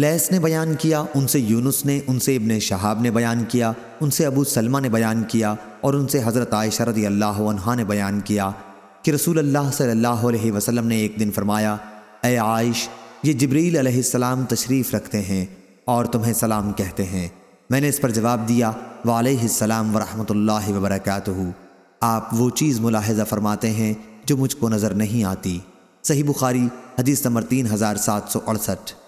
لیس نے بیان کیا، ان سے یونس نے، ان سے ابن شہاب نے بیان کیا، ان سے ابو سلمہ نے بیان کیا اور ان سے حضرت عائشہ رضی اللہ عنہ نے بیان کیا کہ رسول اللہ صلی اللہ علیہ وسلم نے ایک دن فرمایا، اے عائش، یہ جبریل علیہ السلام تشریف رکھتے ہیں اور تمہیں سلام کہتے ہیں۔ میں نے اس پر جواب دیا، وعلیہ السلام ورحمۃ اللہ وبرکاتہ۔ آپ وہ چیز ملاحظہ فرماتے ہیں جو مجھ کو نظر نہیں آتی۔ صحیح بخاری، حدیث نمبر تین ہزار سات سو اڑسٹھ۔